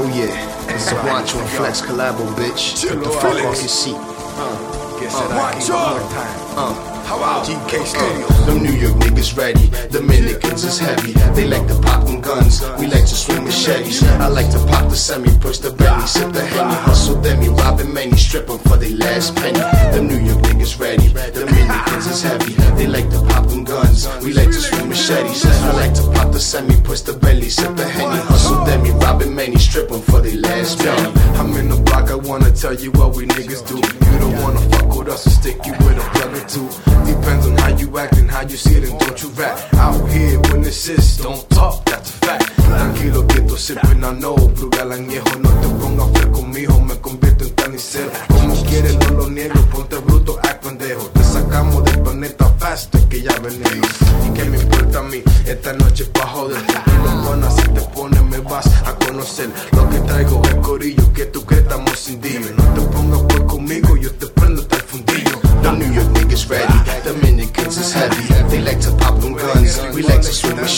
Oh yeah, it's a watch on Flex Collabo, bitch. Get the fuck off your seat. Uh, Watch Uh. How out? GK Studios. Them New York niggas ready. Dominicans is heavy. They like to pop them guns. We like to swing machetes. I like to pop the semi, push the Bentley, sip the henny, hustle demi, robbing many, strip 'em for they last penny. Them New York niggas ready. Dominicans is heavy. They like to pop them guns. We like to swing. I like to pop the semi, push the Bentley, sip the henny, hustle demi, robbing many, strip 'em for the last penny. I'm in the block, I wanna tell you what we niggas do. You don't wanna fuck with us, so stick you with a plug or two. Depends on how you act and how you see it, and don't you rap. Out here, when this is, don't talk, that's a fact. Tranquilo, quieto, sipping, I know. Plural añejo, no te pongas fresco, mijo, me convierto en carnicero. Como quieres, no lo niego, ponte bruto, faster que ya venimos. ¿Y qué me importa a mí? Esta noche es pa' joder. Buenas si te pones, me vas a conocer. Lo que traigo es corillo, que tú crees estamos sin dillo.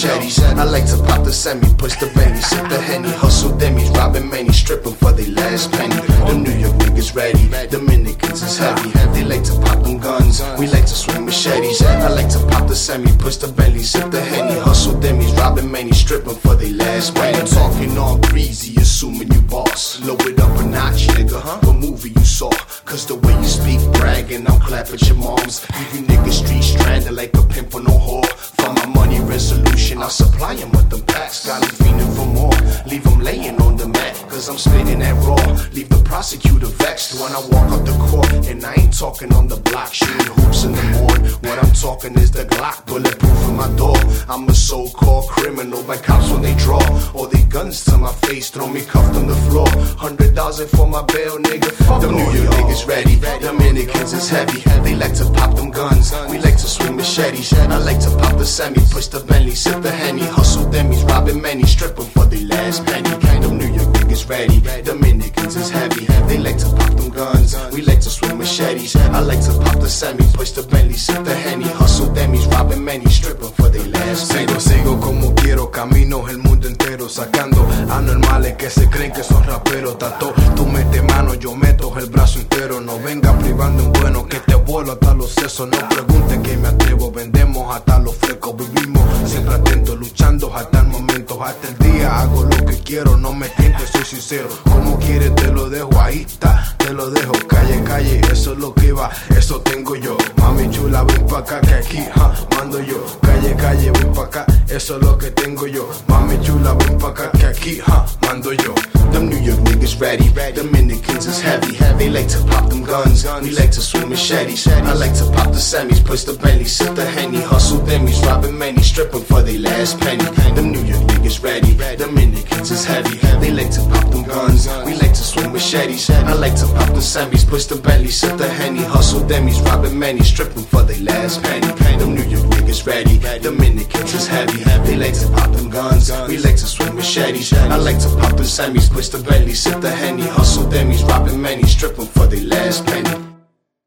Machetes. I like to pop the semi, push the Bentley, sip the henny, hustle demis, robbing many, strip 'em for they last penny. The New York niggas ready. Dominicans is heavy. They like to pop them guns. We like to swing machetes. I like to pop the semi, push the Bentley, sip the henny, hustle demis, robbing many, strip 'em for they last penny. Talking all breezy, assuming you boss. Low it up a notch, nigga. What movie you saw? Cause the way you speak, bragging, I'll clap at your moms. Leave you niggas street stranded like a pimp on no whore. Supply 'em with them packs. Got Got 'em feeling for more. Leave Leave 'em laying on the mat, cause I'm spitting that raw. Leave the prosecutor vexed when I walk up the court. And I ain't talking on the block, shooting hoops in the morning. What I'm talking is the Glock, bulletproof in my door. I'm a so called criminal by cops when they draw. All they guns to my face, throw me cuffed on the floor. Hundred thousand for my bail, nigga. Fuck them New York niggas ready. Dominicans is heavy. They like to pop them guns. Machetes. I like to pop the semi, push the Bentley, sip the henny, hustle demis, robbing many, strip 'em for the last penny. Kind of New York niggas ready. Dominicans is heavy. They like to pop them guns. We like to swing machetes. I like to pop the semi, push the Bentley, sip the henny, hustle demis, robbing many, strip 'em for the last penny. Sigo, sigo como quiero, camino el mundo sacando anormales que se creen que son raperos. Tato, tú mete mano, yo meto el brazo entero. No venga privando en bueno que te vuelo hasta los sesos. No pregunte que me atrevo, vendemos hasta los frescos. Vivimos siempre atentos, luchando hasta el momento. Hasta el día hago lo que quiero, no me tientes, soy sincero. Como quieres te lo dejo, ahí está, te lo dejo. Calle, calle, eso es lo que va, eso tengo yo. Mami chula, ven pa' acá que aquí, ja, mando yo. Calle, calle, ven pa' acá, eso es lo que tengo yo. Mami chula, ven pa' acá que aquí, ja, mando yo. Them New York niggas ready. Dominicans is heavy. They like to pop them guns. We like to swing machetes. I like to pop the semis, push the Bentley, sip the henny, hustle demis, robbing many, stripping for they last penny. Them New York niggas ready. Dominicans is heavy. They like to pop them guns. We like machetes. I like to pop the semis, push the Bentley, sip the henny, hustle demis, robbing many, strip 'em for they last penny. Them New York niggas ready. Dominicans is heavy. They like to pop them guns. We like to swing machetes. I like to pop the semis, push the Bentley, sip the henny, hustle demis, robbing many, strip 'em for they last penny.